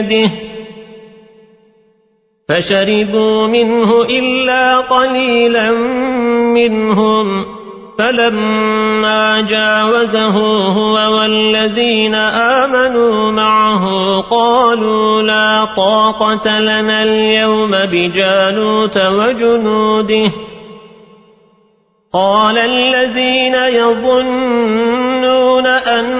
بيده فشربوا منه إلا قليلا منهم فلما جاوزه هو والذين آمنوا معه قالوا لا طاقة لنا اليوم بجالوت وجنوده قال الذين يظنون أنهم